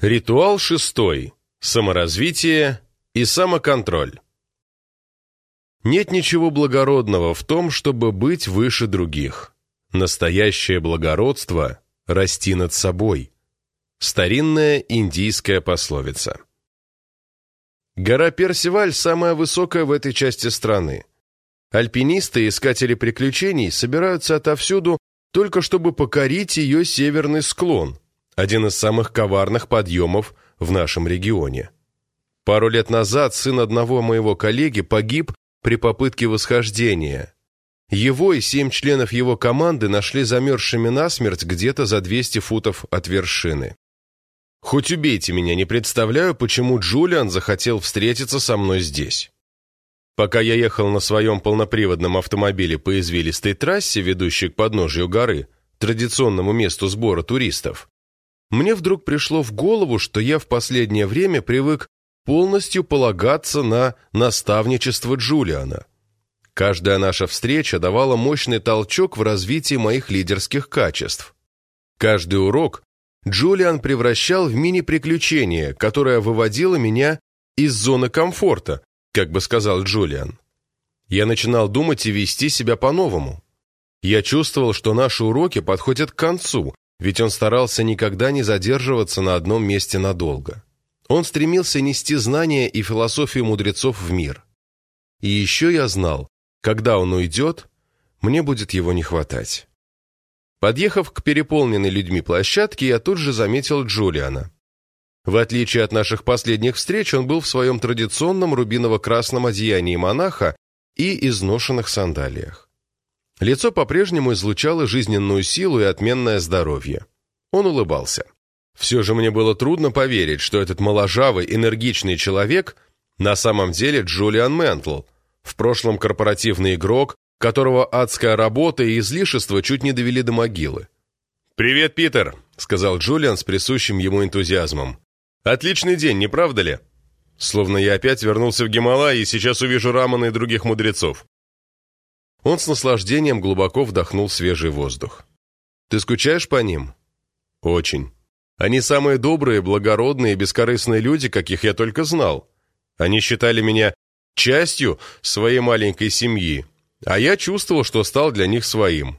Ритуал шестой. Саморазвитие и самоконтроль. Нет ничего благородного в том, чтобы быть выше других. Настоящее благородство – расти над собой. Старинная индийская пословица. Гора Персиваль самая высокая в этой части страны. Альпинисты и искатели приключений собираются отовсюду только чтобы покорить ее северный склон, один из самых коварных подъемов в нашем регионе. Пару лет назад сын одного моего коллеги погиб при попытке восхождения. Его и семь членов его команды нашли замерзшими насмерть где-то за 200 футов от вершины. Хоть убейте меня, не представляю, почему Джулиан захотел встретиться со мной здесь. Пока я ехал на своем полноприводном автомобиле по извилистой трассе, ведущей к подножию горы, традиционному месту сбора туристов, мне вдруг пришло в голову, что я в последнее время привык полностью полагаться на наставничество Джулиана. Каждая наша встреча давала мощный толчок в развитии моих лидерских качеств. Каждый урок Джулиан превращал в мини-приключение, которое выводило меня из зоны комфорта, как бы сказал Джулиан. Я начинал думать и вести себя по-новому. Я чувствовал, что наши уроки подходят к концу, ведь он старался никогда не задерживаться на одном месте надолго. Он стремился нести знания и философию мудрецов в мир. И еще я знал, когда он уйдет, мне будет его не хватать. Подъехав к переполненной людьми площадке, я тут же заметил Джулиана. В отличие от наших последних встреч, он был в своем традиционном рубиново-красном одеянии монаха и изношенных сандалиях. Лицо по-прежнему излучало жизненную силу и отменное здоровье. Он улыбался. Все же мне было трудно поверить, что этот моложавый, энергичный человек на самом деле Джулиан Ментл, в прошлом корпоративный игрок, которого адская работа и излишество чуть не довели до могилы. «Привет, Питер», — сказал Джулиан с присущим ему энтузиазмом. «Отличный день, не правда ли?» Словно я опять вернулся в Гималай и сейчас увижу Рамана и других мудрецов. Он с наслаждением глубоко вдохнул свежий воздух. «Ты скучаешь по ним?» «Очень. Они самые добрые, благородные и бескорыстные люди, каких я только знал. Они считали меня частью своей маленькой семьи, а я чувствовал, что стал для них своим.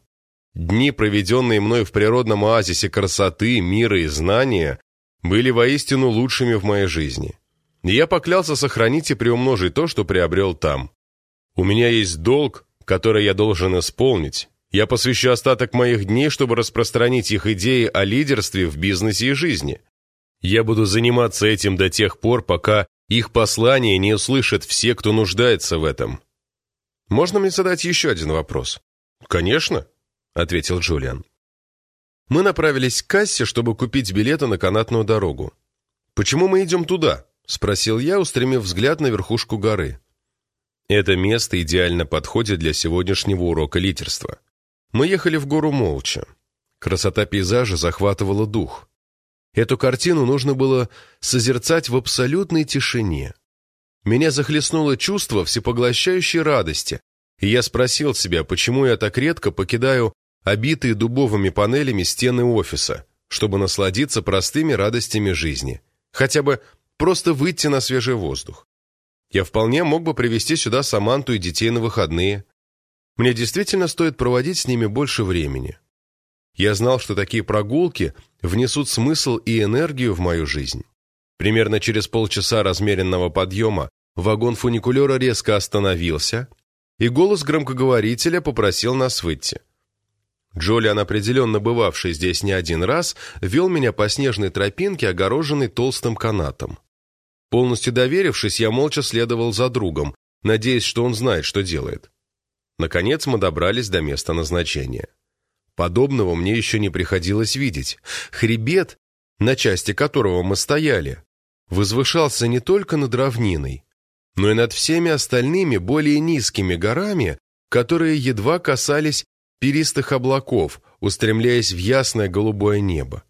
Дни, проведенные мной в природном оазисе красоты, мира и знания, были воистину лучшими в моей жизни. Я поклялся сохранить и приумножить то, что приобрел там. У меня есть долг, которые я должен исполнить. Я посвящу остаток моих дней, чтобы распространить их идеи о лидерстве в бизнесе и жизни. Я буду заниматься этим до тех пор, пока их послание не услышат все, кто нуждается в этом. Можно мне задать еще один вопрос? Конечно, ответил Джулиан. Мы направились к кассе, чтобы купить билеты на канатную дорогу. Почему мы идем туда? Спросил я, устремив взгляд на верхушку горы. Это место идеально подходит для сегодняшнего урока лидерства. Мы ехали в гору молча. Красота пейзажа захватывала дух. Эту картину нужно было созерцать в абсолютной тишине. Меня захлестнуло чувство всепоглощающей радости, и я спросил себя, почему я так редко покидаю обитые дубовыми панелями стены офиса, чтобы насладиться простыми радостями жизни, хотя бы просто выйти на свежий воздух. Я вполне мог бы привести сюда Саманту и детей на выходные. Мне действительно стоит проводить с ними больше времени. Я знал, что такие прогулки внесут смысл и энергию в мою жизнь. Примерно через полчаса размеренного подъема вагон фуникулера резко остановился, и голос громкоговорителя попросил нас выйти. Джолиан, определенно бывавший здесь не один раз, вел меня по снежной тропинке, огороженной толстым канатом. Полностью доверившись, я молча следовал за другом, надеясь, что он знает, что делает. Наконец мы добрались до места назначения. Подобного мне еще не приходилось видеть. Хребет, на части которого мы стояли, возвышался не только над равниной, но и над всеми остальными более низкими горами, которые едва касались перистых облаков, устремляясь в ясное голубое небо.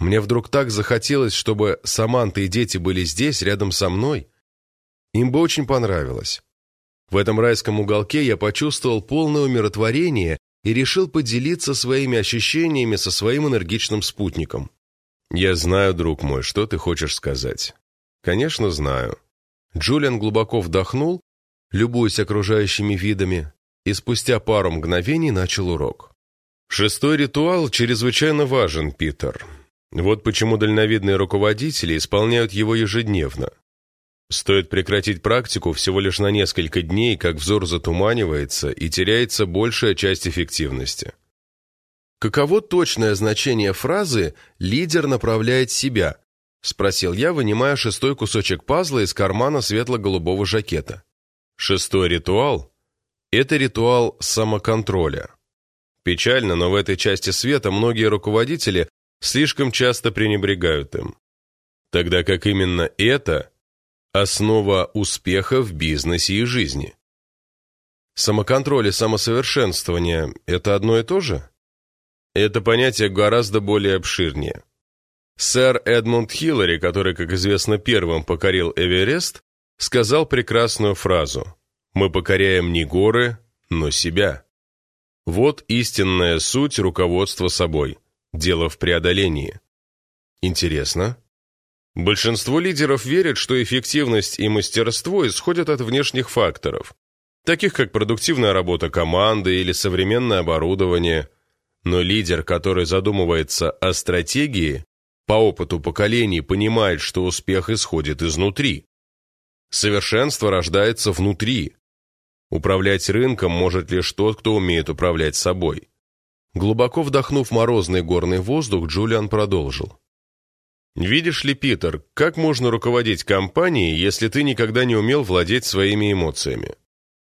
Мне вдруг так захотелось, чтобы Саманта и дети были здесь, рядом со мной. Им бы очень понравилось. В этом райском уголке я почувствовал полное умиротворение и решил поделиться своими ощущениями со своим энергичным спутником. «Я знаю, друг мой, что ты хочешь сказать». «Конечно, знаю». Джулиан глубоко вдохнул, любуясь окружающими видами, и спустя пару мгновений начал урок. «Шестой ритуал чрезвычайно важен, Питер. Вот почему дальновидные руководители исполняют его ежедневно. Стоит прекратить практику всего лишь на несколько дней, как взор затуманивается и теряется большая часть эффективности. «Каково точное значение фразы «лидер направляет себя»?» – спросил я, вынимая шестой кусочек пазла из кармана светло-голубого жакета. Шестой ритуал – это ритуал самоконтроля. Печально, но в этой части света многие руководители слишком часто пренебрегают им. Тогда как именно это – основа успеха в бизнесе и жизни. Самоконтроль и самосовершенствование – это одно и то же? Это понятие гораздо более обширнее. Сэр Эдмунд Хиллари, который, как известно, первым покорил Эверест, сказал прекрасную фразу «Мы покоряем не горы, но себя». Вот истинная суть руководства собой. Дело в преодолении. Интересно. Большинство лидеров верят, что эффективность и мастерство исходят от внешних факторов, таких как продуктивная работа команды или современное оборудование. Но лидер, который задумывается о стратегии, по опыту поколений понимает, что успех исходит изнутри. Совершенство рождается внутри. Управлять рынком может лишь тот, кто умеет управлять собой. Глубоко вдохнув морозный горный воздух, Джулиан продолжил. «Видишь ли, Питер, как можно руководить компанией, если ты никогда не умел владеть своими эмоциями?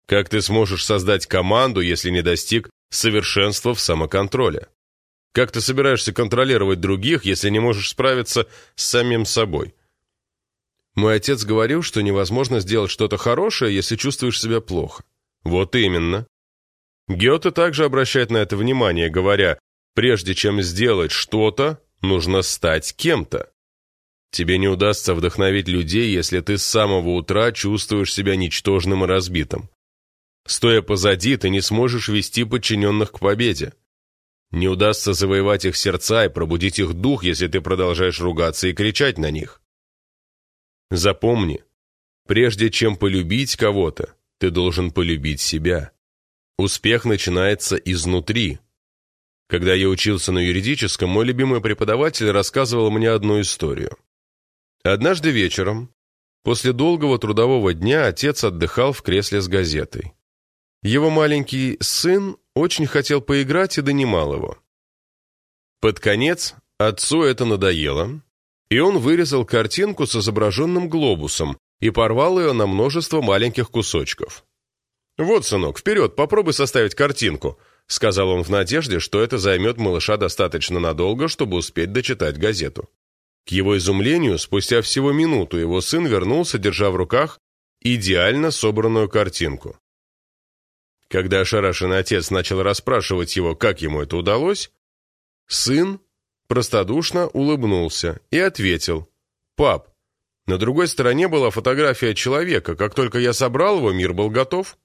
Как ты сможешь создать команду, если не достиг совершенства в самоконтроле? Как ты собираешься контролировать других, если не можешь справиться с самим собой?» Мой отец говорил, что невозможно сделать что-то хорошее, если чувствуешь себя плохо. Вот именно. Гёте также обращает на это внимание, говоря, прежде чем сделать что-то, нужно стать кем-то. Тебе не удастся вдохновить людей, если ты с самого утра чувствуешь себя ничтожным и разбитым. Стоя позади, ты не сможешь вести подчиненных к победе. Не удастся завоевать их сердца и пробудить их дух, если ты продолжаешь ругаться и кричать на них. Запомни, прежде чем полюбить кого-то, ты должен полюбить себя. Успех начинается изнутри. Когда я учился на юридическом, мой любимый преподаватель рассказывал мне одну историю. Однажды вечером, после долгого трудового дня, отец отдыхал в кресле с газетой. Его маленький сын очень хотел поиграть и донимал его. Под конец отцу это надоело, и он вырезал картинку с изображенным глобусом и порвал ее на множество маленьких кусочков. «Вот, сынок, вперед, попробуй составить картинку», — сказал он в надежде, что это займет малыша достаточно надолго, чтобы успеть дочитать газету. К его изумлению, спустя всего минуту его сын вернулся, держа в руках идеально собранную картинку. Когда ошарашенный отец начал расспрашивать его, как ему это удалось, сын простодушно улыбнулся и ответил, «Пап, на другой стороне была фотография человека, как только я собрал его, мир был готов».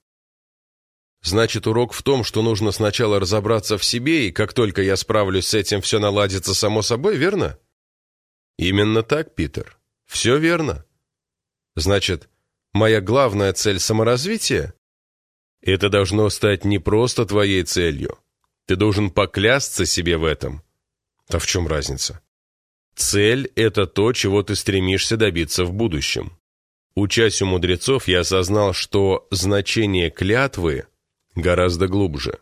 Значит, урок в том, что нужно сначала разобраться в себе, и как только я справлюсь с этим, все наладится само собой, верно? Именно так, Питер. Все верно. Значит, моя главная цель саморазвития? Это должно стать не просто твоей целью. Ты должен поклясться себе в этом. А в чем разница? Цель – это то, чего ты стремишься добиться в будущем. Учась у мудрецов, я осознал, что значение клятвы гораздо глубже.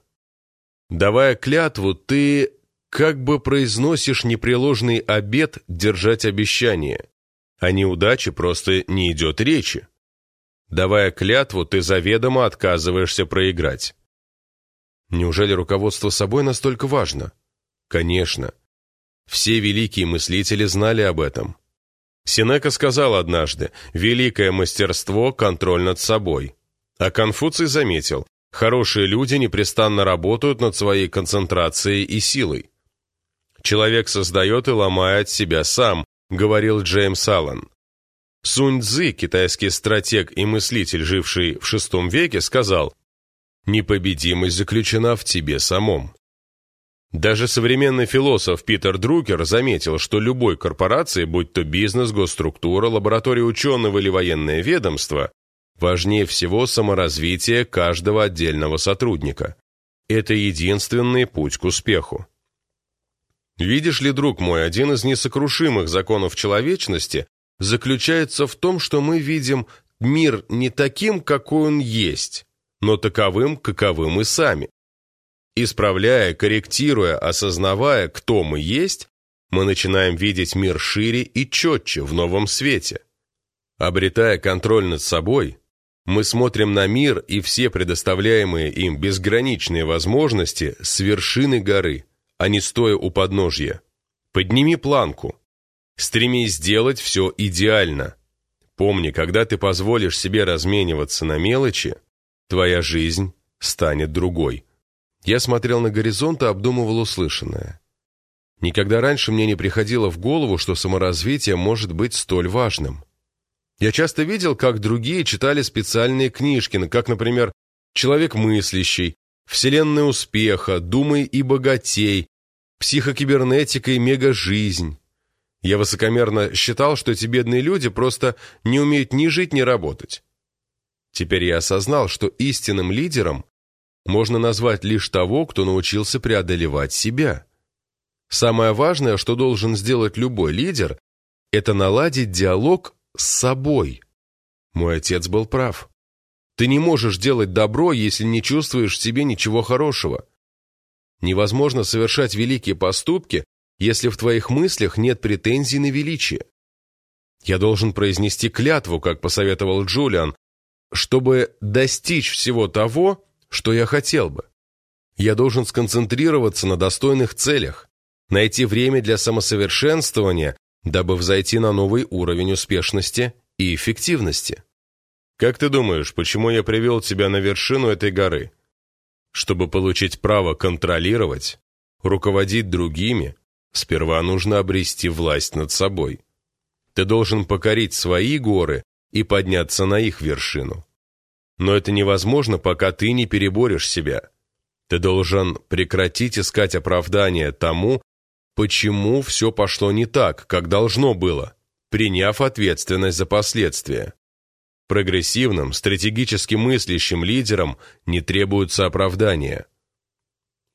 Давая клятву, ты как бы произносишь непреложный обет держать обещание. О неудаче просто не идет речи. Давая клятву, ты заведомо отказываешься проиграть. Неужели руководство собой настолько важно? Конечно. Все великие мыслители знали об этом. Синека сказал однажды «Великое мастерство – контроль над собой». А Конфуций заметил Хорошие люди непрестанно работают над своей концентрацией и силой. Человек создает и ломает себя сам, говорил Джеймс Аллен. Сунь Цзы, китайский стратег и мыслитель, живший в VI веке, сказал «Непобедимость заключена в тебе самом». Даже современный философ Питер Друкер заметил, что любой корпорации, будь то бизнес, госструктура, лаборатория ученого или военное ведомство, важнее всего саморазвитие каждого отдельного сотрудника. Это единственный путь к успеху. Видишь ли, друг мой, один из несокрушимых законов человечности заключается в том, что мы видим мир не таким, какой он есть, но таковым, каковым и сами. Исправляя, корректируя, осознавая, кто мы есть, мы начинаем видеть мир шире и четче, в новом свете. Обретая контроль над собой, мы смотрим на мир и все предоставляемые им безграничные возможности с вершины горы, а не стоя у подножья. Подними планку. Стремись сделать все идеально. Помни, когда ты позволишь себе размениваться на мелочи, твоя жизнь станет другой. Я смотрел на горизонт и обдумывал услышанное. Никогда раньше мне не приходило в голову, что саморазвитие может быть столь важным. Я часто видел, как другие читали специальные книжки, как, например, «Человек мыслящий», «Вселенная успеха», «Думай и богатей», «Психокибернетика и мегажизнь». Я высокомерно считал, что эти бедные люди просто не умеют ни жить, ни работать. Теперь я осознал, что истинным лидером можно назвать лишь того, кто научился преодолевать себя. Самое важное, что должен сделать любой лидер, это наладить диалог с собой. Мой отец был прав. Ты не можешь делать добро, если не чувствуешь в себе ничего хорошего. Невозможно совершать великие поступки, если в твоих мыслях нет претензий на величие. Я должен произнести клятву, как посоветовал Джулиан, чтобы достичь всего того, что я хотел бы. Я должен сконцентрироваться на достойных целях, найти время для самосовершенствования, дабы взойти на новый уровень успешности и эффективности. Как ты думаешь, почему я привел тебя на вершину этой горы? Чтобы получить право контролировать, руководить другими, сперва нужно обрести власть над собой. Ты должен покорить свои горы и подняться на их вершину. Но это невозможно, пока ты не переборешь себя. Ты должен прекратить искать оправдание тому, почему все пошло не так, как должно было, приняв ответственность за последствия. Прогрессивным, стратегически мыслящим лидерам не требуются оправдания.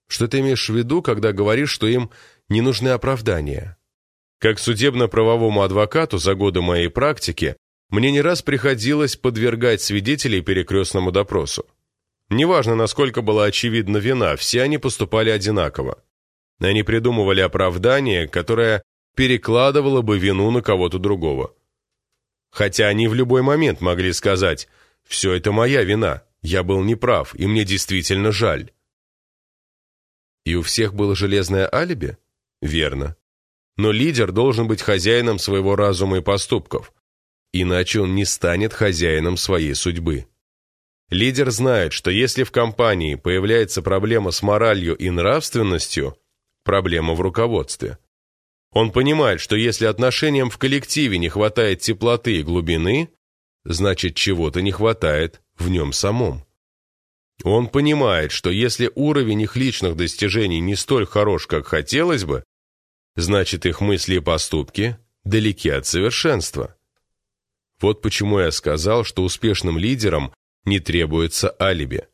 Что ты имеешь в виду, когда говоришь, что им не нужны оправдания? Как судебно-правовому адвокату за годы моей практики мне не раз приходилось подвергать свидетелей перекрестному допросу. Неважно, насколько была очевидна вина, все они поступали одинаково. Они придумывали оправдание, которое перекладывало бы вину на кого-то другого. Хотя они в любой момент могли сказать «все это моя вина, я был неправ, и мне действительно жаль». И у всех было железное алиби? Верно. Но лидер должен быть хозяином своего разума и поступков – Иначе он не станет хозяином своей судьбы. Лидер знает, что если в компании появляется проблема с моралью и нравственностью, проблема в руководстве. Он понимает, что если отношениям в коллективе не хватает теплоты и глубины, значит чего-то не хватает в нем самом. Он понимает, что если уровень их личных достижений не столь хорош, как хотелось бы, значит их мысли и поступки далеки от совершенства. Вот почему я сказал, что успешным лидерам не требуется алиби.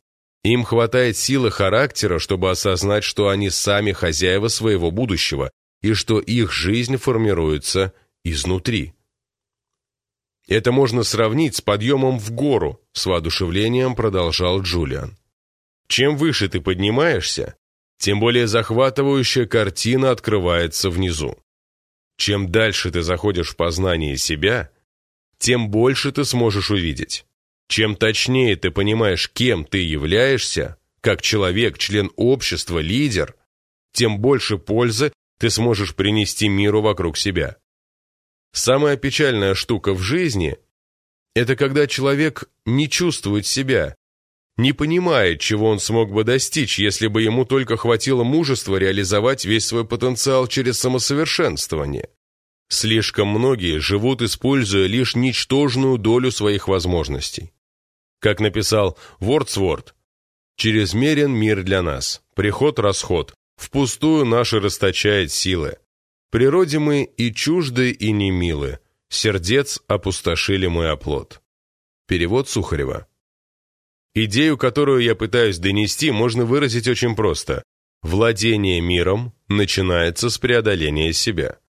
Им хватает силы характера, чтобы осознать, что они сами хозяева своего будущего и что их жизнь формируется изнутри. Это можно сравнить с подъемом в гору, с воодушевлением продолжал Джулиан. Чем выше ты поднимаешься, тем более захватывающая картина открывается внизу. Чем дальше ты заходишь в познание себя, тем больше ты сможешь увидеть. Чем точнее ты понимаешь, кем ты являешься, как человек, член общества, лидер, тем больше пользы ты сможешь принести миру вокруг себя. Самая печальная штука в жизни – это когда человек не чувствует себя, не понимает, чего он смог бы достичь, если бы ему только хватило мужества реализовать весь свой потенциал через самосовершенствование. Слишком многие живут, используя лишь ничтожную долю своих возможностей. Как написал Вордсворт, «Чрезмерен мир для нас, приход-расход, Впустую наши расточает силы. Природе мы и чужды, и не милы. Сердец опустошили мой оплот. Перевод Сухарева. Идею, которую я пытаюсь донести, можно выразить очень просто. Владение миром начинается с преодоления себя.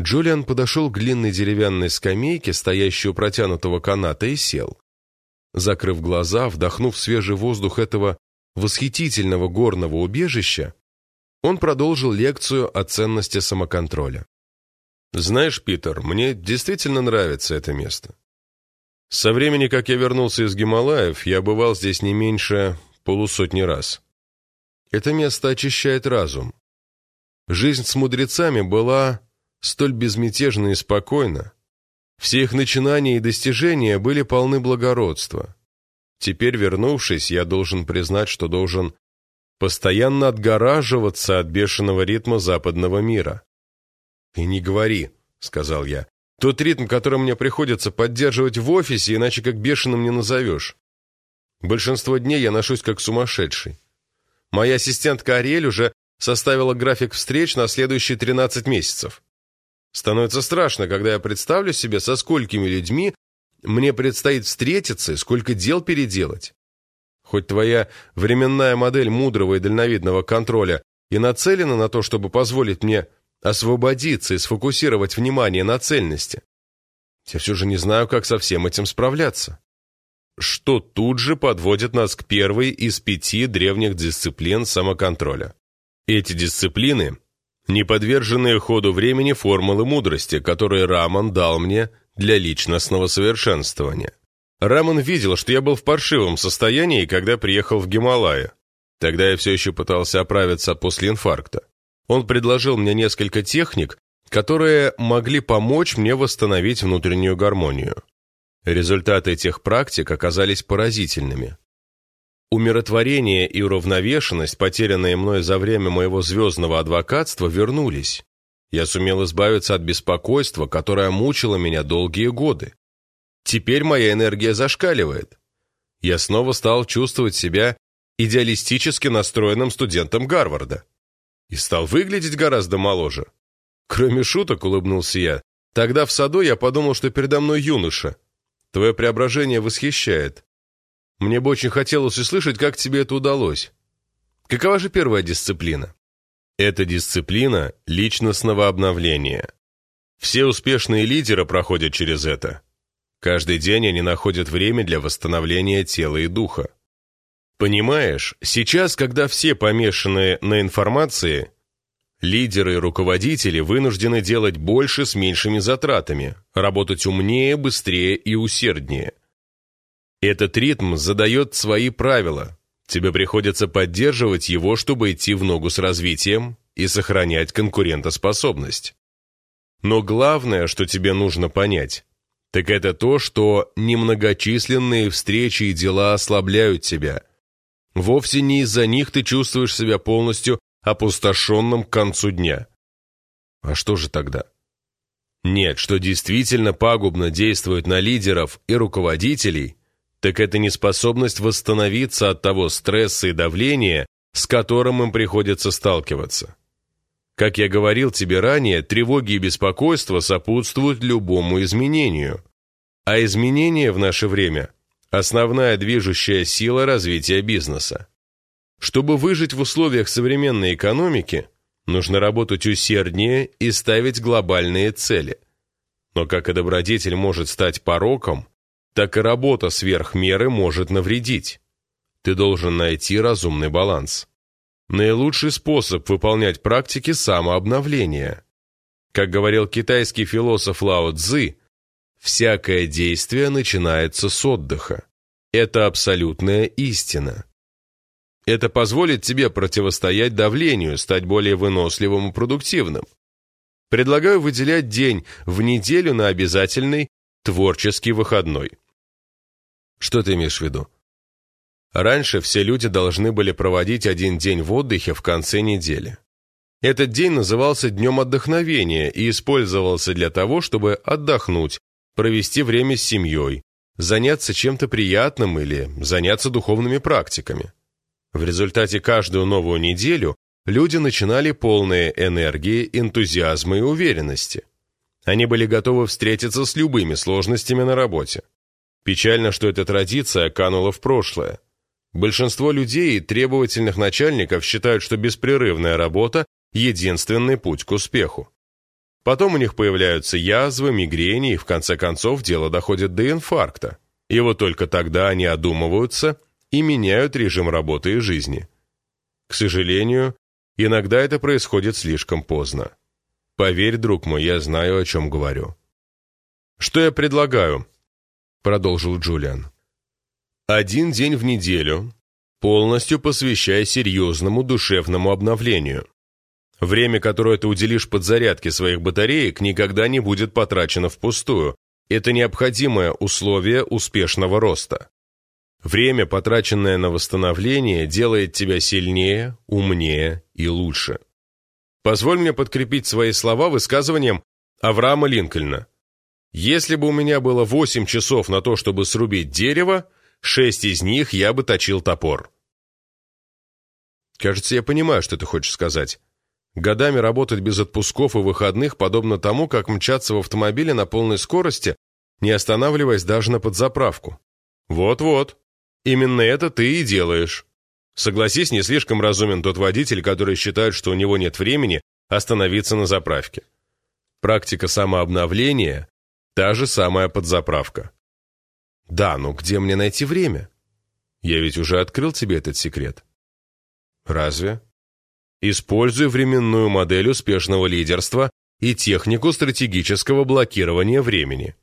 Джулиан подошел к длинной деревянной скамейке, стоящей у протянутого каната, и сел. Закрыв глаза, вдохнув свежий воздух этого восхитительного горного убежища, он продолжил лекцию о ценности самоконтроля. «Знаешь, Питер, мне действительно нравится это место. Со времени, как я вернулся из Гималаев, я бывал здесь не меньше полусотни раз. Это место очищает разум. Жизнь с мудрецами была столь безмятежна и спокойна. Все их начинания и достижения были полны благородства. Теперь, вернувшись, я должен признать, что должен постоянно отгораживаться от бешеного ритма западного мира. «И не говори», — сказал я. «Тот ритм, который мне приходится поддерживать в офисе, иначе как бешеным не назовешь. Большинство дней я ношусь как сумасшедший. Моя ассистентка Ариэль уже составила график встреч на следующие 13 месяцев. Становится страшно, когда я представлю себе, со сколькими людьми мне предстоит встретиться и сколько дел переделать. Хоть твоя временная модель мудрого и дальновидного контроля и нацелена на то, чтобы позволить мне освободиться и сфокусировать внимание на цельности, я все же не знаю, как со всем этим справляться. Что тут же подводит нас к первой из пяти древних дисциплин самоконтроля. Эти дисциплины – неподверженные ходу времени формулы мудрости, которые Раман дал мне для личностного совершенствования. Рамон видел, что я был в паршивом состоянии, когда приехал в Гималайи. Тогда я все еще пытался оправиться после инфаркта. Он предложил мне несколько техник, которые могли помочь мне восстановить внутреннюю гармонию. Результаты этих практик оказались поразительными. Умиротворение и уравновешенность, потерянные мной за время моего звездного адвокатства, вернулись. Я сумел избавиться от беспокойства, которое мучило меня долгие годы. Теперь моя энергия зашкаливает. Я снова стал чувствовать себя идеалистически настроенным студентом Гарварда. И стал выглядеть гораздо моложе. Кроме шуток, улыбнулся я. Тогда в саду я подумал, что передо мной юноша. Твое преображение восхищает. Мне бы очень хотелось услышать, как тебе это удалось. Какова же первая дисциплина? Это дисциплина личностного обновления. Все успешные лидеры проходят через это. Каждый день они находят время для восстановления тела и духа. Понимаешь, сейчас, когда все помешаны на информации, лидеры и руководители вынуждены делать больше с меньшими затратами, работать умнее, быстрее и усерднее. Этот ритм задает свои правила. Тебе приходится поддерживать его, чтобы идти в ногу с развитием и сохранять конкурентоспособность. Но главное, что тебе нужно понять, так это то, что немногочисленные встречи и дела ослабляют тебя. Вовсе не из-за них ты чувствуешь себя полностью опустошенным к концу дня. А что же тогда? Нет, что действительно пагубно действует на лидеров и руководителей, так это неспособность восстановиться от того стресса и давления, с которым им приходится сталкиваться. Как я говорил тебе ранее, тревоги и беспокойство сопутствуют любому изменению. А изменения в наше время – основная движущая сила развития бизнеса. Чтобы выжить в условиях современной экономики, нужно работать усерднее и ставить глобальные цели. Но как и добродетель может стать пороком, так и работа сверх меры может навредить. Ты должен найти разумный баланс. Наилучший способ выполнять практики самообновления. Как говорил китайский философ Лао Цзы, всякое действие начинается с отдыха. Это абсолютная истина. Это позволит тебе противостоять давлению, стать более выносливым и продуктивным. Предлагаю выделять день в неделю на обязательный творческий выходной. Что ты имеешь в виду? Раньше все люди должны были проводить один день в отдыхе в конце недели. Этот день назывался Днем отдохновения и использовался для того, чтобы отдохнуть, провести время с семьей, заняться чем-то приятным или заняться духовными практиками. В результате каждую новую неделю люди начинали полные энергии, энтузиазма и уверенности. Они были готовы встретиться с любыми сложностями на работе. Печально, что эта традиция канула в прошлое. Большинство людей и требовательных начальников считают, что беспрерывная работа – единственный путь к успеху. Потом у них появляются язвы, мигрени, и в конце концов дело доходит до инфаркта. И вот только тогда они одумываются и меняют режим работы и жизни. К сожалению, иногда это происходит слишком поздно. Поверь, друг мой, я знаю, о чем говорю. «Что я предлагаю?» – продолжил Джулиан. Один день в неделю полностью посвящай серьезному душевному обновлению. Время, которое ты уделишь подзарядке своих батареек, никогда не будет потрачено впустую. Это необходимое условие успешного роста. Время, потраченное на восстановление, делает тебя сильнее, умнее и лучше. Позволь мне подкрепить свои слова высказыванием Авраама Линкольна. Если бы у меня было 8 часов на то, чтобы срубить дерево, Шесть из них я бы точил топор. Кажется, я понимаю, что ты хочешь сказать. Годами работать без отпусков и выходных подобно тому, как мчаться в автомобиле на полной скорости, не останавливаясь даже на подзаправку. Вот-вот. Именно это ты и делаешь. Согласись, не слишком разумен тот водитель, который считает, что у него нет времени остановиться на заправке. Практика самообновления – та же самая подзаправка. Да, но где мне найти время? Я ведь уже открыл тебе этот секрет. Разве? Используй временную модель успешного лидерства и технику стратегического блокирования времени.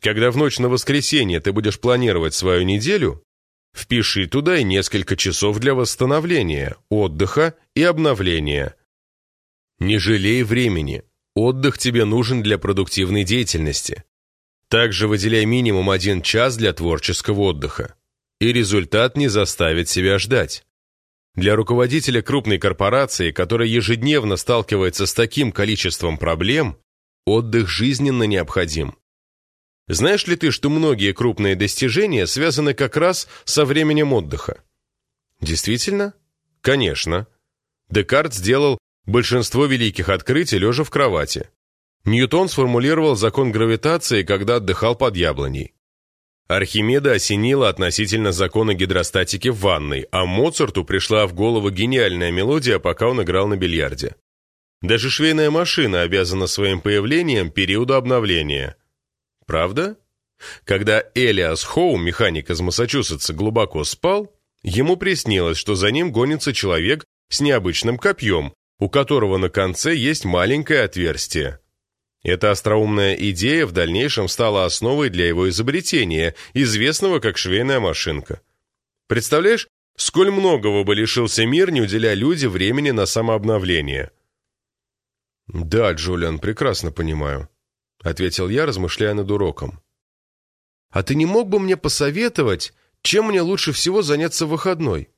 Когда в ночь на воскресенье ты будешь планировать свою неделю, впиши туда и несколько часов для восстановления, отдыха и обновления. Не жалей времени. Отдых тебе нужен для продуктивной деятельности. Также выделяй минимум один час для творческого отдыха. И результат не заставит себя ждать. Для руководителя крупной корпорации, которая ежедневно сталкивается с таким количеством проблем, отдых жизненно необходим. Знаешь ли ты, что многие крупные достижения связаны как раз со временем отдыха? Действительно? Конечно. Декарт сделал большинство великих открытий лежа в кровати. Ньютон сформулировал закон гравитации, когда отдыхал под яблоней. Архимеда осенило относительно закона гидростатики в ванной, а Моцарту пришла в голову гениальная мелодия, пока он играл на бильярде. Даже швейная машина обязана своим появлением периоду обновления. Правда? Когда Элиас Хоу, механик из Массачусетса, глубоко спал, ему приснилось, что за ним гонится человек с необычным копьем, у которого на конце есть маленькое отверстие. Эта остроумная идея в дальнейшем стала основой для его изобретения, известного как швейная машинка. Представляешь, сколь многого бы лишился мир, не уделяя люди времени на самообновление? «Да, Джулиан, прекрасно понимаю», — ответил я, размышляя над уроком. «А ты не мог бы мне посоветовать, чем мне лучше всего заняться в выходной?»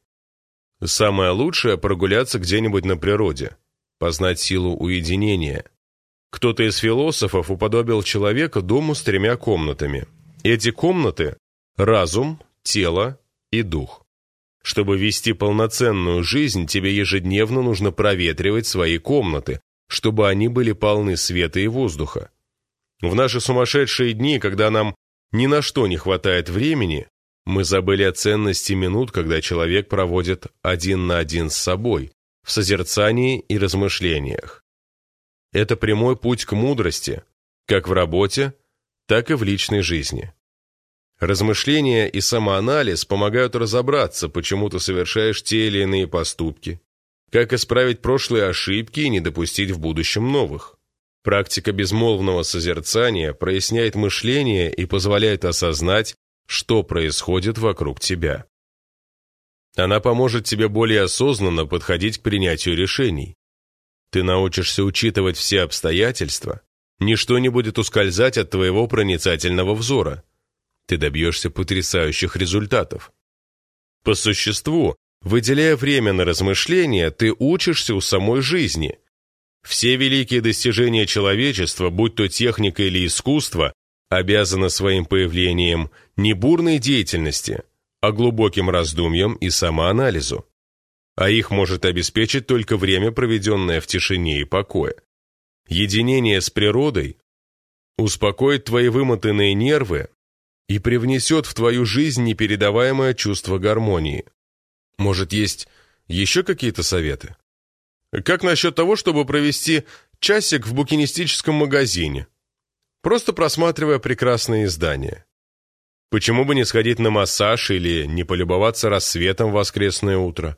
«Самое лучшее — прогуляться где-нибудь на природе, познать силу уединения». Кто-то из философов уподобил человека дому с тремя комнатами. Эти комнаты – разум, тело и дух. Чтобы вести полноценную жизнь, тебе ежедневно нужно проветривать свои комнаты, чтобы они были полны света и воздуха. В наши сумасшедшие дни, когда нам ни на что не хватает времени, мы забыли о ценности минут, когда человек проводит один на один с собой, в созерцании и размышлениях. Это прямой путь к мудрости, как в работе, так и в личной жизни. Размышления и самоанализ помогают разобраться, почему ты совершаешь те или иные поступки, как исправить прошлые ошибки и не допустить в будущем новых. Практика безмолвного созерцания проясняет мышление и позволяет осознать, что происходит вокруг тебя. Она поможет тебе более осознанно подходить к принятию решений, ты научишься учитывать все обстоятельства, ничто не будет ускользать от твоего проницательного взора. Ты добьешься потрясающих результатов. По существу, выделяя время на размышления, ты учишься у самой жизни. Все великие достижения человечества, будь то техника или искусство, обязаны своим появлением не бурной деятельности, а глубоким раздумьям и самоанализу. а их может обеспечить только время, проведенное в тишине и покое. Единение с природой успокоит твои вымотанные нервы и привнесет в твою жизнь непередаваемое чувство гармонии. Может, есть еще какие-то советы? Как насчет того, чтобы провести часик в букинистическом магазине, просто просматривая прекрасные издания? Почему бы не сходить на массаж или не полюбоваться рассветом в воскресное утро?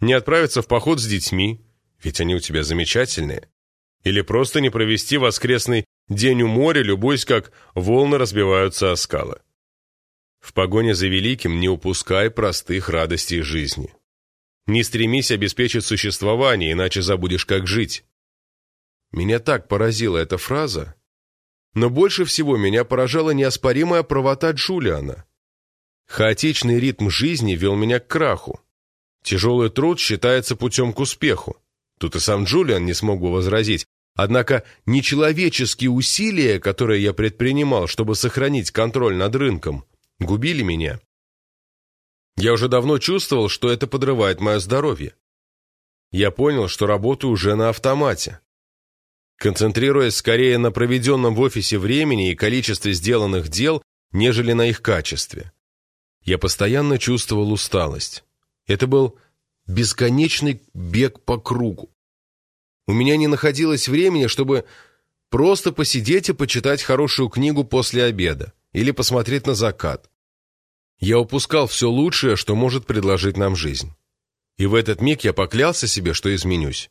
Не отправиться в поход с детьми, ведь они у тебя замечательные. Или просто не провести воскресный день у моря, любуясь, как волны разбиваются о скалы. В погоне за великим не упускай простых радостей жизни. Не стремись обеспечить существование, иначе забудешь, как жить. Меня так поразила эта фраза, но больше всего меня поражала неоспоримая правота Джулиана. Хаотичный ритм жизни вел меня к краху. Тяжелый труд считается путем к успеху. Тут и сам Джулиан не смог бы возразить. Однако нечеловеческие усилия, которые я предпринимал, чтобы сохранить контроль над рынком, губили меня. Я уже давно чувствовал, что это подрывает мое здоровье. Я понял, что работаю уже на автомате концентрируясь скорее на проведенном в офисе времени и количестве сделанных дел, нежели на их качестве. Я постоянно чувствовал усталость. Это был бесконечный бег по кругу. У меня не находилось времени, чтобы просто посидеть и почитать хорошую книгу после обеда или посмотреть на закат. Я упускал все лучшее, что может предложить нам жизнь. И в этот миг я поклялся себе, что изменюсь.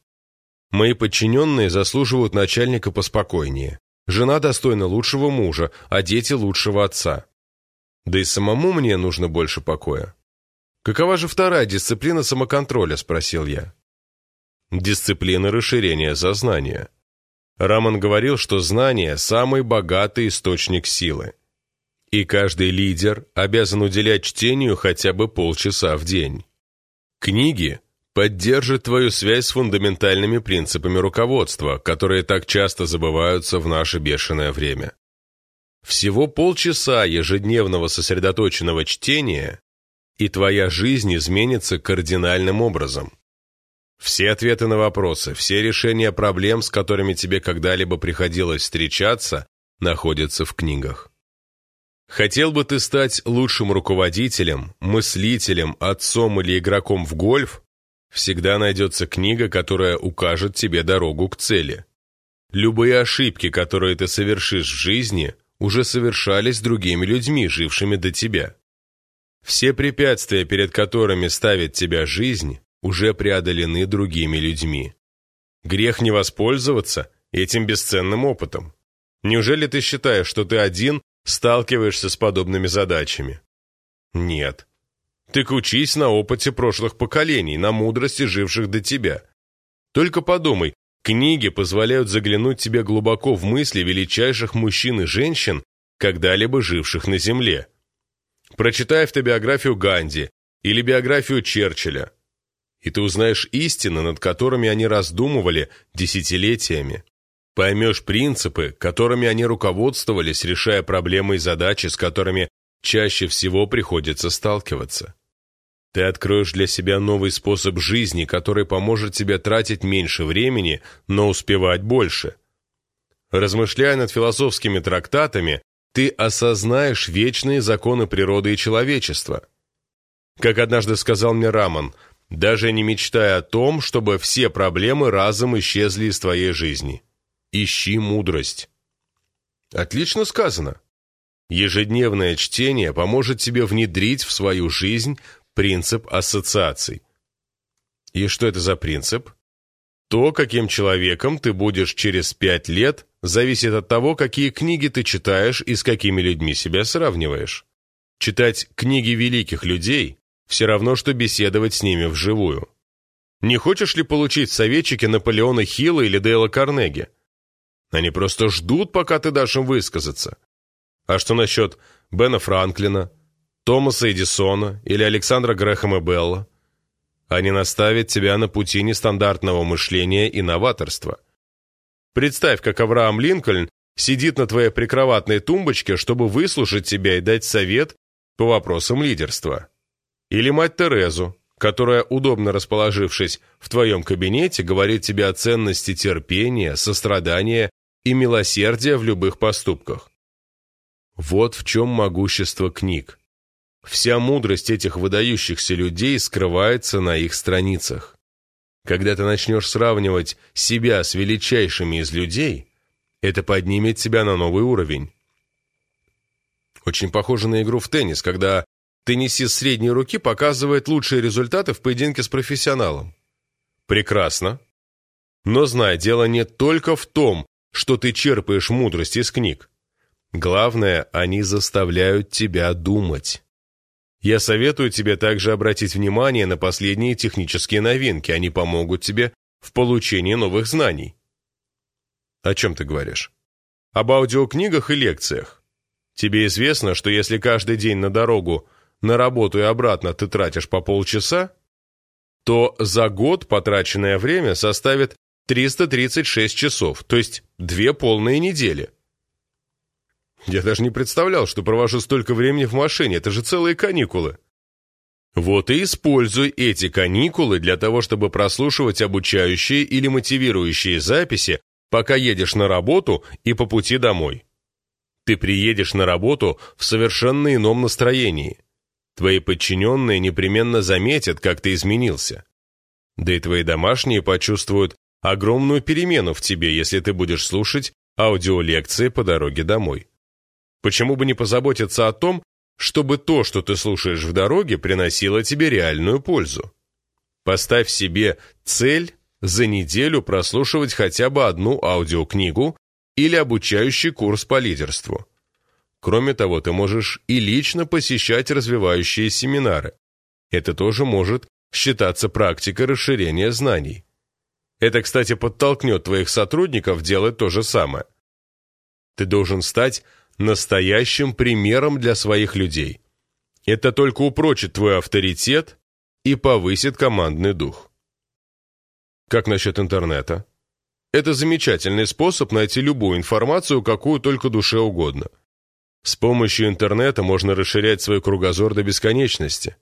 Мои подчиненные заслуживают начальника поспокойнее. Жена достойна лучшего мужа, а дети лучшего отца. Да и самому мне нужно больше покоя. «Какова же вторая дисциплина самоконтроля?» – спросил я. Дисциплина расширения сознания. Раман говорил, что знание – самый богатый источник силы. И каждый лидер обязан уделять чтению хотя бы полчаса в день. Книги поддержит твою связь с фундаментальными принципами руководства, которые так часто забываются в наше бешеное время. Всего полчаса ежедневного сосредоточенного чтения, и твоя жизнь изменится кардинальным образом. Все ответы на вопросы, все решения проблем, с которыми тебе когда-либо приходилось встречаться, находятся в книгах. Хотел бы ты стать лучшим руководителем, мыслителем, отцом или игроком в гольф? Всегда найдется книга, которая укажет тебе дорогу к цели. Любые ошибки, которые ты совершишь в жизни, уже совершались другими людьми, жившими до тебя. Все препятствия, перед которыми ставит тебя жизнь, уже преодолены другими людьми. Грех не воспользоваться этим бесценным опытом. Неужели ты считаешь, что ты один сталкиваешься с подобными задачами? Нет. Так учись на опыте прошлых поколений, на мудрости живших до тебя. Только подумай, книги позволяют заглянуть тебе глубоко в мысли величайших мужчин и женщин, когда-либо живших на Земле. Прочитай автобиографию Ганди или биографию Черчилля, и ты узнаешь истины, над которыми они раздумывали десятилетиями. Поймешь принципы, которыми они руководствовались, решая проблемы и задачи, с которыми чаще всего приходится сталкиваться. Ты откроешь для себя новый способ жизни, который поможет тебе тратить меньше времени, но успевать больше. Размышляя над философскими трактатами, ты осознаешь вечные законы природы и человечества. Как однажды сказал мне Раман, даже не мечтая о том, чтобы все проблемы разом исчезли из твоей жизни. Ищи мудрость. Отлично сказано. Ежедневное чтение поможет тебе внедрить в свою жизнь принцип ассоциаций. И что это за принцип? То, каким человеком ты будешь через пять лет, зависит от того, какие книги ты читаешь и с какими людьми себя сравниваешь. Читать книги великих людей – все равно, что беседовать с ними вживую. Не хочешь ли получить советчики Наполеона Хилла или Дейла Карнеги? Они просто ждут, пока ты дашь им высказаться. А что насчет Бена Франклина, Томаса Эдисона или Александра Грэхэма Белла? Они наставят тебя на пути нестандартного мышления и новаторства. Представь, как Авраам Линкольн сидит на твоей прикроватной тумбочке, чтобы выслушать тебя и дать совет по вопросам лидерства. Или мать Терезу, которая, удобно расположившись в твоем кабинете, говорит тебе о ценности терпения, сострадания и милосердия в любых поступках. Вот в чем могущество книг. Вся мудрость этих выдающихся людей скрывается на их страницах. Когда ты начнешь сравнивать себя с величайшими из людей, это поднимет тебя на новый уровень. Очень похоже на игру в теннис, когда теннисист средней руки показывает лучшие результаты в поединке с профессионалом. Прекрасно. Но знай, дело не только в том, что ты черпаешь мудрость из книг. Главное, они заставляют тебя думать. Я советую тебе также обратить внимание на последние технические новинки, они помогут тебе в получении новых знаний. О чем ты говоришь? Об аудиокнигах и лекциях. Тебе известно, что если каждый день на дорогу, на работу и обратно ты тратишь по полчаса, то за год потраченное время составит 336 часов, то есть две полные недели. Я даже не представлял, что провожу столько времени в машине, это же целые каникулы. Вот и используй эти каникулы для того, чтобы прослушивать обучающие или мотивирующие записи, пока едешь на работу и по пути домой. Ты приедешь на работу в совершенно ином настроении. Твои подчиненные непременно заметят, как ты изменился. Да и твои домашние почувствуют огромную перемену в тебе, если ты будешь слушать аудиолекции по дороге домой. Почему бы не позаботиться о том, чтобы то, что ты слушаешь в дороге, приносило тебе реальную пользу? Поставь себе цель за неделю прослушивать хотя бы одну аудиокнигу или обучающий курс по лидерству. Кроме того, ты можешь и лично посещать развивающие семинары. Это тоже может считаться практикой расширения знаний. Это, кстати, подтолкнет твоих сотрудников делать то же самое. Ты должен стать настоящим примером для своих людей. Это только упрочит твой авторитет и повысит командный дух. Как насчет интернета? Это замечательный способ найти любую информацию, какую только душе угодно. С помощью интернета можно расширять свой кругозор до бесконечности.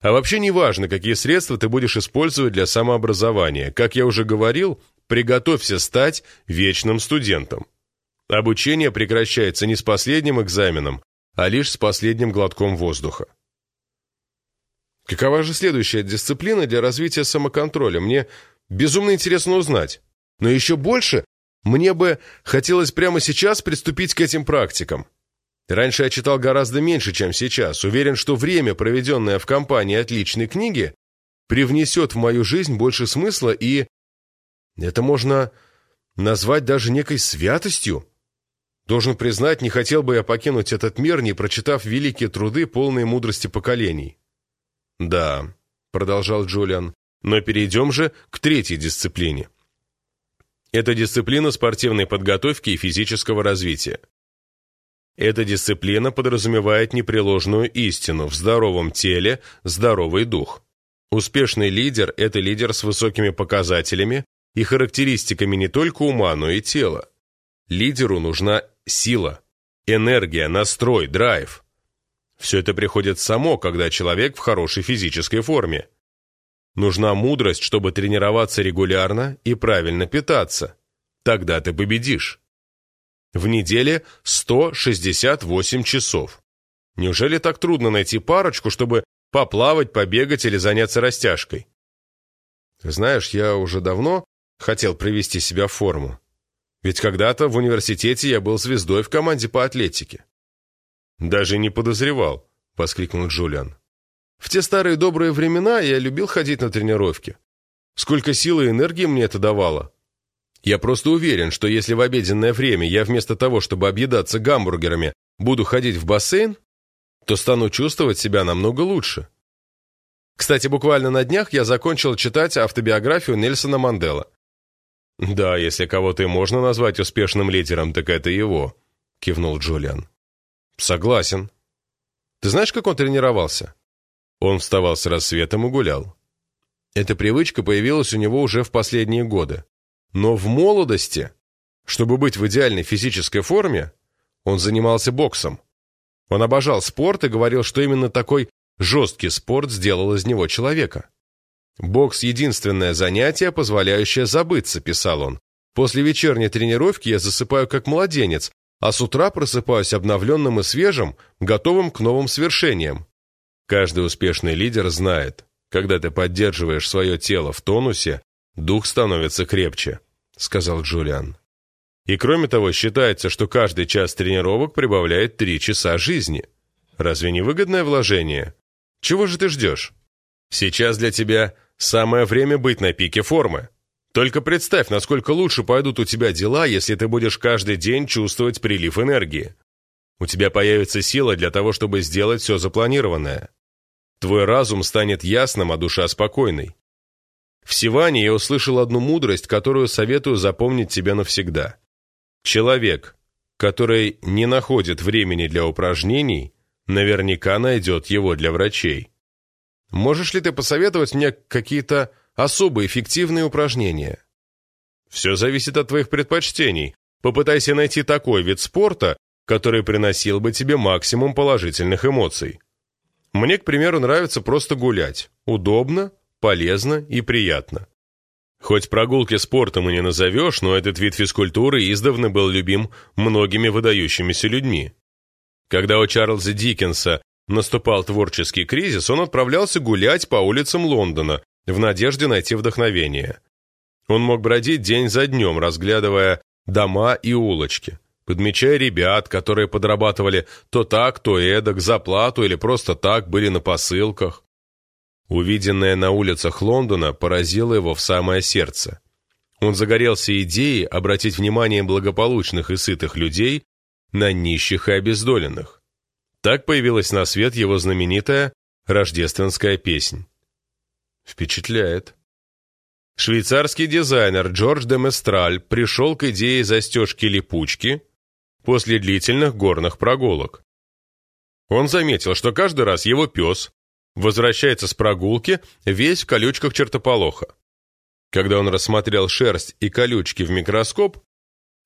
А вообще не важно, какие средства ты будешь использовать для самообразования. Как я уже говорил, приготовься стать вечным студентом. Обучение прекращается не с последним экзаменом, а лишь с последним глотком воздуха. Какова же следующая дисциплина для развития самоконтроля? Мне безумно интересно узнать. Но еще больше мне бы хотелось прямо сейчас приступить к этим практикам. Раньше я читал гораздо меньше, чем сейчас. Уверен, что время, проведенное в компании отличной книги, привнесет в мою жизнь больше смысла и... Это можно назвать даже некой святостью. Должен признать, не хотел бы я покинуть этот мир, не прочитав великие труды, полные мудрости поколений. «Да», — продолжал Джулиан, — «но перейдем же к третьей дисциплине. Это дисциплина спортивной подготовки и физического развития. Эта дисциплина подразумевает непреложную истину в здоровом теле, здоровый дух. Успешный лидер – это лидер с высокими показателями и характеристиками не только ума, но и тела. Лидеру нужна сила, энергия, настрой, драйв. Все это приходит само, когда человек в хорошей физической форме. Нужна мудрость, чтобы тренироваться регулярно и правильно питаться. Тогда ты победишь. В неделе 168 часов. Неужели так трудно найти парочку, чтобы поплавать, побегать или заняться растяжкой? Знаешь, я уже давно хотел привести себя в форму. Ведь когда-то в университете я был звездой в команде по атлетике. «Даже не подозревал», — воскликнул Джулиан. «В те старые добрые времена я любил ходить на тренировки. Сколько силы и энергии мне это давало. Я просто уверен, что если в обеденное время я вместо того, чтобы объедаться гамбургерами, буду ходить в бассейн, то стану чувствовать себя намного лучше. Кстати, буквально на днях я закончил читать автобиографию Нельсона Мандела. «Да, если кого-то и можно назвать успешным лидером, так это его», — кивнул Джулиан. «Согласен. Ты знаешь, как он тренировался?» Он вставал с рассветом и гулял. Эта привычка появилась у него уже в последние годы. Но в молодости, чтобы быть в идеальной физической форме, он занимался боксом. Он обожал спорт и говорил, что именно такой жесткий спорт сделал из него человека. «Бокс — единственное занятие, позволяющее забыться», — писал он. «После вечерней тренировки я засыпаю как младенец, а с утра просыпаюсь обновленным и свежим, готовым к новым свершениям». Каждый успешный лидер знает, когда ты поддерживаешь свое тело в тонусе, дух становится крепче, сказал Джулиан. И кроме того, считается, что каждый час тренировок прибавляет три часа жизни. Разве не выгодное вложение? Чего же ты ждешь? Сейчас для тебя самое время быть на пике формы. Только представь, насколько лучше пойдут у тебя дела, если ты будешь каждый день чувствовать прилив энергии. У тебя появится сила для того, чтобы сделать все запланированное. Твой разум станет ясным, а душа спокойной. В Сиване я услышал одну мудрость, которую советую запомнить тебе навсегда. Человек, который не находит времени для упражнений, наверняка найдет его для врачей. Можешь ли ты посоветовать мне какие-то особо эффективные упражнения? Все зависит от твоих предпочтений. Попытайся найти такой вид спорта, который приносил бы тебе максимум положительных эмоций. Мне, к примеру, нравится просто гулять. Удобно, полезно и приятно. Хоть прогулки спортом и не назовешь, но этот вид физкультуры издавна был любим многими выдающимися людьми. Когда у Чарльза Диккенса наступал творческий кризис, он отправлялся гулять по улицам Лондона в надежде найти вдохновение. Он мог бродить день за днем, разглядывая дома и улочки подмечая ребят, которые подрабатывали то так, то эдак, за плату или просто так были на посылках. Увиденное на улицах Лондона поразило его в самое сердце. Он загорелся идеей обратить внимание благополучных и сытых людей на нищих и обездоленных. Так появилась на свет его знаменитая рождественская песнь. Впечатляет. Швейцарский дизайнер Джордж де Местраль пришел к идее застежки-липучки – после длительных горных прогулок. Он заметил, что каждый раз его пес возвращается с прогулки весь в колючках чертополоха. Когда он рассмотрел шерсть и колючки в микроскоп,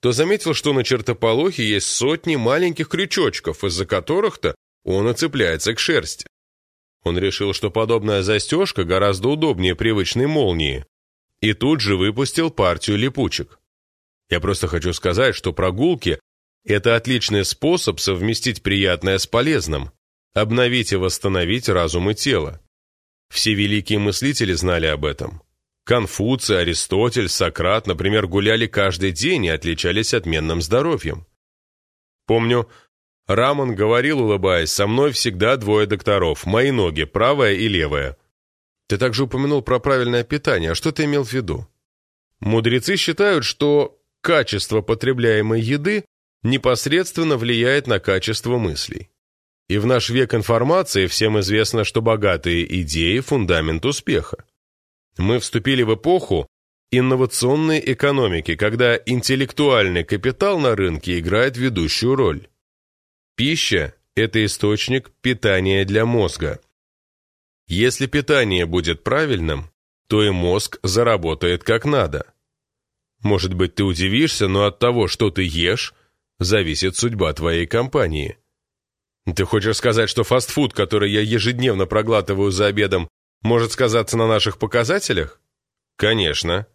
то заметил, что на чертополохе есть сотни маленьких крючочков, из-за которых-то он и цепляется к шерсти. Он решил, что подобная застежка гораздо удобнее привычной молнии, и тут же выпустил партию липучек. Я просто хочу сказать, что прогулки это отличный способ совместить приятное с полезным, обновить и восстановить разум и тело. Все великие мыслители знали об этом. Конфуций, Аристотель, Сократ, например, гуляли каждый день и отличались отменным здоровьем. Помню, Рамон говорил, улыбаясь, «Со мной всегда двое докторов, мои ноги, правая и левая». Ты также упомянул про правильное питание, а что ты имел в виду? Мудрецы считают, что качество потребляемой еды непосредственно влияет на качество мыслей. И в наш век информации всем известно, что богатые идеи – фундамент успеха. Мы вступили в эпоху инновационной экономики, когда интеллектуальный капитал на рынке играет ведущую роль. Пища – это источник питания для мозга. Если питание будет правильным, то и мозг заработает как надо. Может быть, ты удивишься, но от того, что ты ешь, зависит судьба твоей компании. Ты хочешь сказать, что фастфуд, который я ежедневно проглатываю за обедом, может сказаться на наших показателях? Конечно.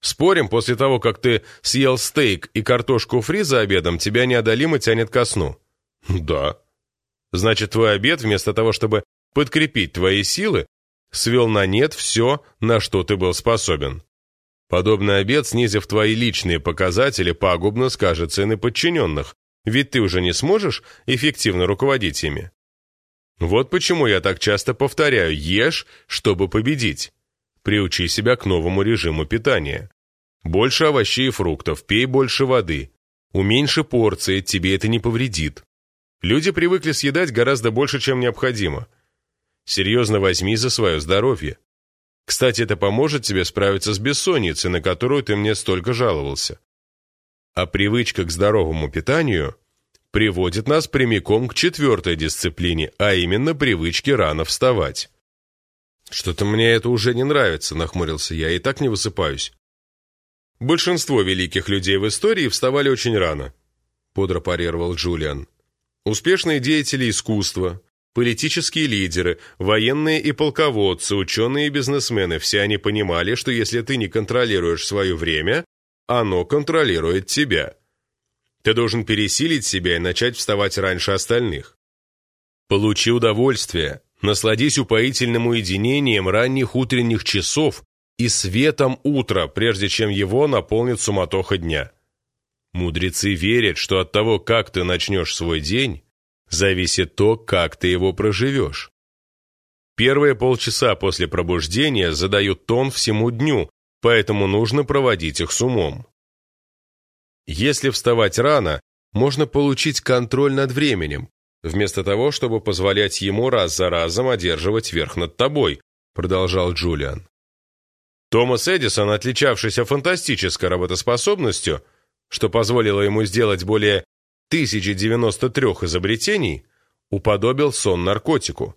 Спорим, после того, как ты съел стейк и картошку фри за обедом, тебя неодолимо тянет ко сну? Да. Значит, твой обед, вместо того, чтобы подкрепить твои силы, свел на нет все, на что ты был способен. Подобный обед, снизив твои личные показатели, пагубно скажется и на подчиненных, ведь ты уже не сможешь эффективно руководить ими. Вот почему я так часто повторяю «ешь, чтобы победить». Приучи себя к новому режиму питания. Больше овощей и фруктов, пей больше воды. Уменьши порции, тебе это не повредит. Люди привыкли съедать гораздо больше, чем необходимо. Серьезно возьми за свое здоровье. Кстати, это поможет тебе справиться с бессонницей, на которую ты мне столько жаловался. А привычка к здоровому питанию приводит нас прямиком к четвертой дисциплине, а именно привычке рано вставать. «Что-то мне это уже не нравится», — нахмурился я, — «и так не высыпаюсь». «Большинство великих людей в истории вставали очень рано», — бодро парировал Джулиан. «Успешные деятели искусства, Политические лидеры, военные и полководцы, ученые и бизнесмены – все они понимали, что если ты не контролируешь свое время, оно контролирует тебя. Ты должен пересилить себя и начать вставать раньше остальных. Получи удовольствие, насладись упоительным уединением ранних утренних часов и светом утра, прежде чем его наполнит суматоха дня. Мудрецы верят, что от того, как ты начнешь свой день, зависит то, как ты его проживешь. Первые полчаса после пробуждения задают тон всему дню, поэтому нужно проводить их с умом. Если вставать рано, можно получить контроль над временем, вместо того, чтобы позволять ему раз за разом одерживать верх над тобой, продолжал Джулиан. Томас Эдисон, отличавшийся фантастической работоспособностью, что позволило ему сделать более 1093 изобретений, уподобил сон наркотику.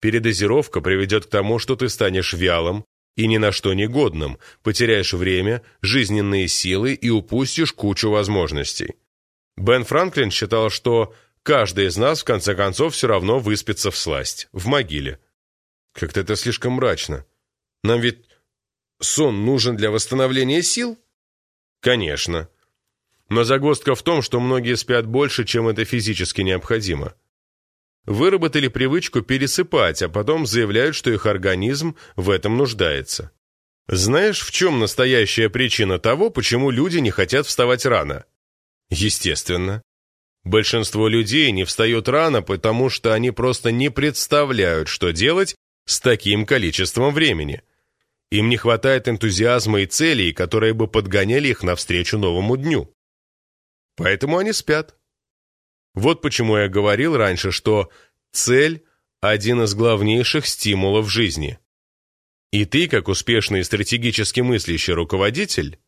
Передозировка приведет к тому, что ты станешь вялым и ни на что не годным, потеряешь время, жизненные силы и упустишь кучу возможностей. Бен Франклин считал, что каждый из нас в конце концов все равно выспится в сласть, в могиле. Как-то это слишком мрачно. Нам ведь сон нужен для восстановления сил? Конечно. Но загвоздка в том, что многие спят больше, чем это физически необходимо. Выработали привычку пересыпать, а потом заявляют, что их организм в этом нуждается. Знаешь, в чем настоящая причина того, почему люди не хотят вставать рано? Естественно. Большинство людей не встают рано, потому что они просто не представляют, что делать с таким количеством времени. Им не хватает энтузиазма и целей, которые бы подгоняли их навстречу новому дню. Поэтому они спят. Вот почему я говорил раньше, что цель – один из главнейших стимулов жизни. И ты, как успешный стратегически мыслящий руководитель,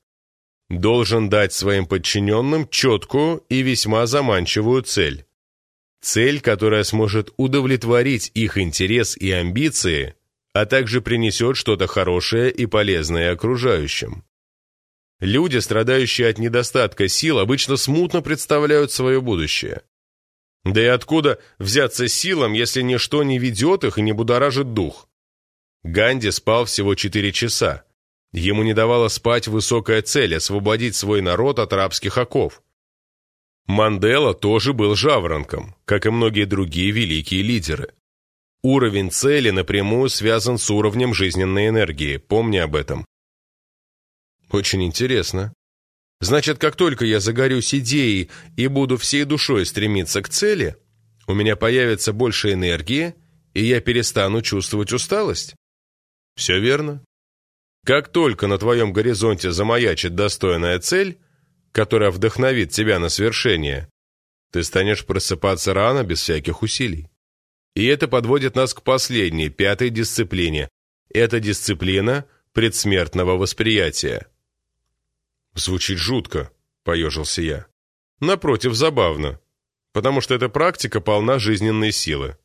должен дать своим подчиненным четкую и весьма заманчивую цель. Цель, которая сможет удовлетворить их интерес и амбиции – а также принесет что-то хорошее и полезное окружающим. Люди, страдающие от недостатка сил, обычно смутно представляют свое будущее. Да и откуда взяться силам, если ничто не ведет их и не будоражит дух? Ганди спал всего 4 часа. Ему не давала спать высокая цель – освободить свой народ от рабских оков. Мандела тоже был жаворонком, как и многие другие великие лидеры. Уровень цели напрямую связан с уровнем жизненной энергии, помни об этом. Очень интересно. Значит, как только я загорюсь идеей и буду всей душой стремиться к цели, у меня появится больше энергии, и я перестану чувствовать усталость? Все верно. Как только на твоем горизонте замаячит достойная цель, которая вдохновит тебя на свершение, ты станешь просыпаться рано без всяких усилий. И это подводит нас к последней, пятой дисциплине. Это дисциплина предсмертного восприятия. «Звучит жутко», — поежился я. «Напротив, забавно, потому что эта практика полна жизненной силы.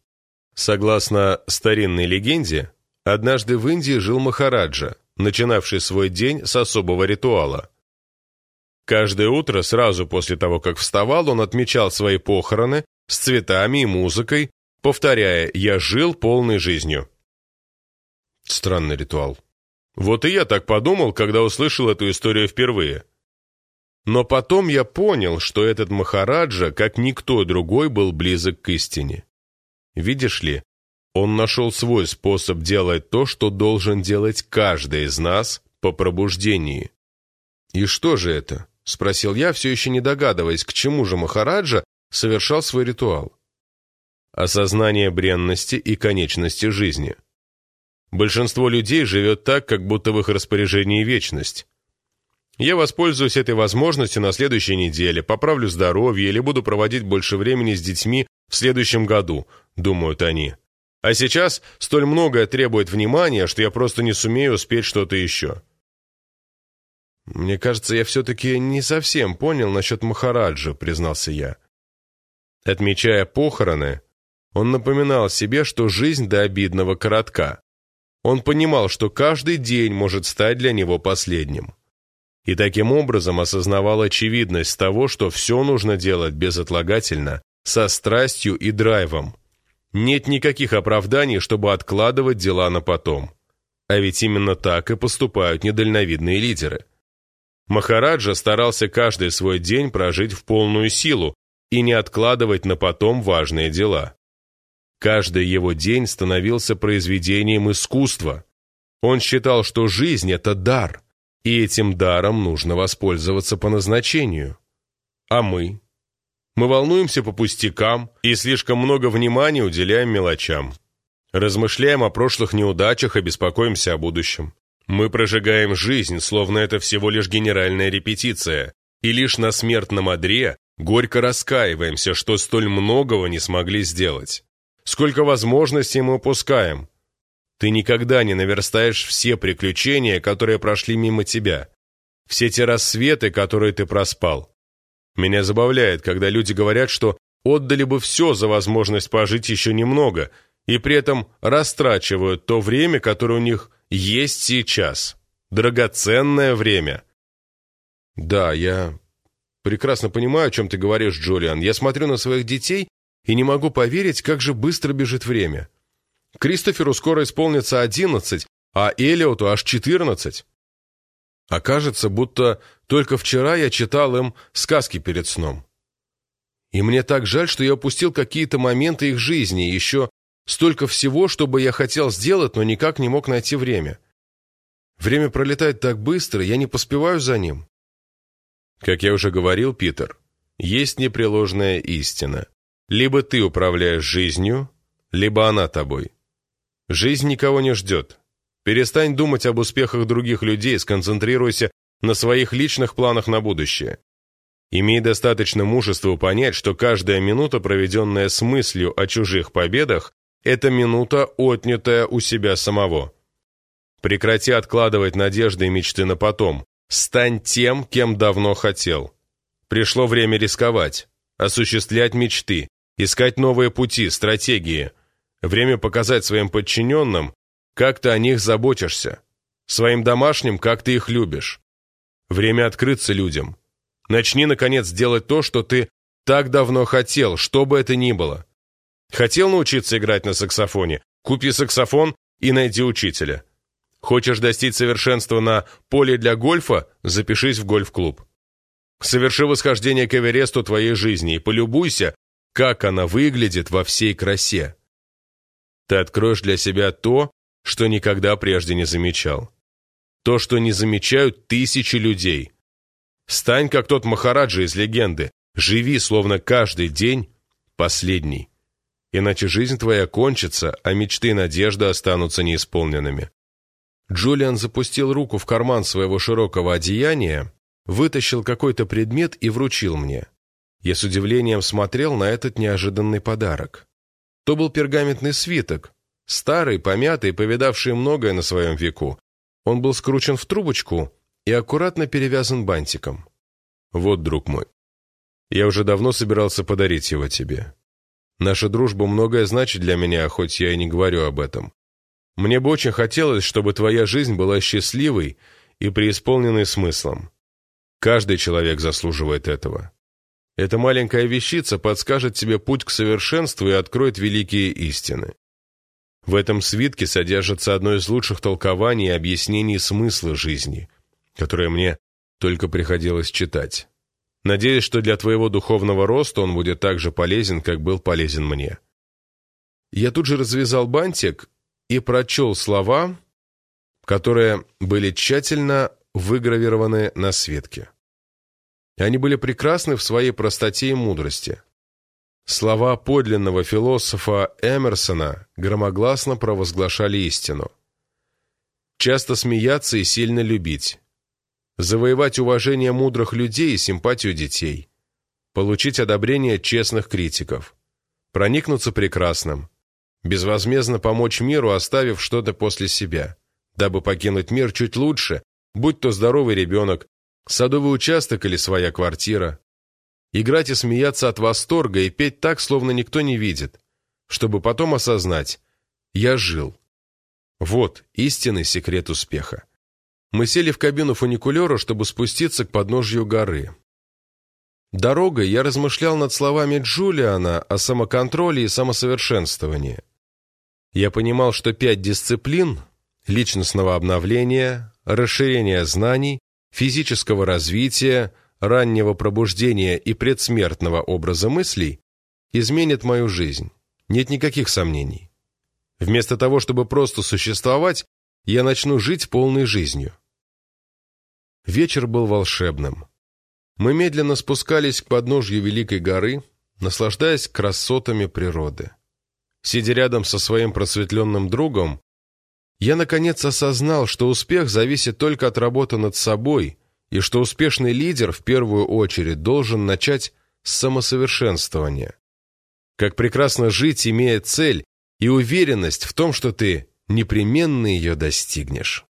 Согласно старинной легенде, однажды в Индии жил Махараджа, начинавший свой день с особого ритуала. Каждое утро, сразу после того, как вставал, он отмечал свои похороны с цветами и музыкой, повторяя «я жил полной жизнью». Странный ритуал. Вот и я так подумал, когда услышал эту историю впервые. Но потом я понял, что этот Махараджа, как никто другой, был близок к истине. Видишь ли, он нашел свой способ делать то, что должен делать каждый из нас по пробуждении. «И что же это?» — спросил я, все еще не догадываясь, к чему же Махараджа совершал свой ритуал осознание бренности и конечности жизни. Большинство людей живет так, как будто в их распоряжении вечность. Я воспользуюсь этой возможностью на следующей неделе, поправлю здоровье или буду проводить больше времени с детьми в следующем году, думают они. А сейчас столь многое требует внимания, что я просто не сумею успеть что-то еще. «Мне кажется, я все-таки не совсем понял насчет Махараджа», — признался я. Отмечая похороны, он напоминал себе, что жизнь до обидного коротка. Он понимал, что каждый день может стать для него последним. И таким образом осознавал очевидность того, что все нужно делать безотлагательно, со страстью и драйвом. Нет никаких оправданий, чтобы откладывать дела на потом. А ведь именно так и поступают недальновидные лидеры. Махараджа старался каждый свой день прожить в полную силу и не откладывать на потом важные дела. Каждый его день становился произведением искусства. Он считал, что жизнь – это дар, и этим даром нужно воспользоваться по назначению. А мы? Мы волнуемся по пустякам и слишком много внимания уделяем мелочам. Размышляем о прошлых неудачах и беспокоимся о будущем. Мы прожигаем жизнь, словно это всего лишь генеральная репетиция, и лишь на смертном одре горько раскаиваемся, что столь многого не смогли сделать. Сколько возможностей мы упускаем. Ты никогда не наверстаешь все приключения, которые прошли мимо тебя. Все те рассветы, которые ты проспал. Меня забавляет, когда люди говорят, что отдали бы все за возможность пожить еще немного – и при этом растрачивают то время, которое у них есть сейчас. Драгоценное время. Да, я прекрасно понимаю, о чем ты говоришь, Джулиан. Я смотрю на своих детей и не могу поверить, как же быстро бежит время. Кристоферу скоро исполнится одиннадцать, а Элиоту аж четырнадцать. Окажется, будто только вчера я читал им сказки перед сном. И мне так жаль, что я упустил какие-то моменты их жизни, еще Столько всего, что бы я хотел сделать, но никак не мог найти время. Время пролетает так быстро, я не поспеваю за ним. Как я уже говорил, Питер, есть непреложная истина. Либо ты управляешь жизнью, либо она тобой. Жизнь никого не ждет. Перестань думать об успехах других людей, сконцентрируйся на своих личных планах на будущее. Имей достаточно мужества понять, что каждая минута, проведенная с мыслью о чужих победах, это минута, отнятая у себя самого. Прекрати откладывать надежды и мечты на потом. Стань тем, кем давно хотел. Пришло время рисковать, осуществлять мечты, искать новые пути, стратегии. Время показать своим подчиненным, как ты о них заботишься. Своим домашним, как ты их любишь. Время открыться людям. Начни, наконец, делать то, что ты так давно хотел, что бы это ни было. Хотел научиться играть на саксофоне? Купи саксофон и найди учителя. Хочешь достичь совершенства на поле для гольфа? Запишись в гольф-клуб. Соверши восхождение к Эвересту твоей жизни и полюбуйся, как она выглядит во всей красе. Ты откроешь для себя то, что никогда прежде не замечал. То, что не замечают тысячи людей. Стань, как тот Махараджа из легенды. Живи, словно каждый день последний иначе жизнь твоя кончится, а мечты и надежды останутся неисполненными». Джулиан запустил руку в карман своего широкого одеяния, вытащил какой-то предмет и вручил мне. Я с удивлением смотрел на этот неожиданный подарок. То был пергаментный свиток, старый, помятый, повидавший многое на своем веку. Он был скручен в трубочку и аккуратно перевязан бантиком. «Вот, друг мой, я уже давно собирался подарить его тебе. Наша дружба многое значит для меня, хоть я и не говорю об этом. Мне бы очень хотелось, чтобы твоя жизнь была счастливой и преисполненной смыслом. Каждый человек заслуживает этого. Эта маленькая вещица подскажет тебе путь к совершенству и откроет великие истины. В этом свитке содержится одно из лучших толкований и объяснений смысла жизни, которое мне только приходилось читать. Надеюсь, что для твоего духовного роста он будет так же полезен, как был полезен мне. Я тут же развязал бантик и прочел слова, которые были тщательно выгравированы на светке. Они были прекрасны в своей простоте и мудрости. Слова подлинного философа Эмерсона громогласно провозглашали истину. Часто смеяться и сильно любить. Завоевать уважение мудрых людей и симпатию детей, получить одобрение честных критиков, проникнуться прекрасным, безвозмездно помочь миру, оставив что-то после себя, дабы покинуть мир чуть лучше, будь то здоровый ребенок, садовый участок или своя квартира. Играть и смеяться от восторга и петь так, словно никто не видит, чтобы потом осознать «я жил». Вот истинный секрет успеха. Мы сели в кабину фуникулера, чтобы спуститься к подножью горы. Дорогой я размышлял над словами Джулиана о самоконтроле и самосовершенствовании. Я понимал, что пять дисциплин – личностного обновления, расширения знаний, физического развития, раннего пробуждения и предсмертного образа мыслей – изменят мою жизнь. Нет никаких сомнений. Вместо того, чтобы просто существовать, я начну жить полной жизнью. Вечер был волшебным. Мы медленно спускались к подножью Великой горы, наслаждаясь красотами природы. Сидя рядом со своим просветленным другом, я наконец осознал, что успех зависит только от работы над собой и что успешный лидер в первую очередь должен начать с самосовершенствования. Как прекрасно жить, имея цель и уверенность в том, что ты непременно ее достигнешь.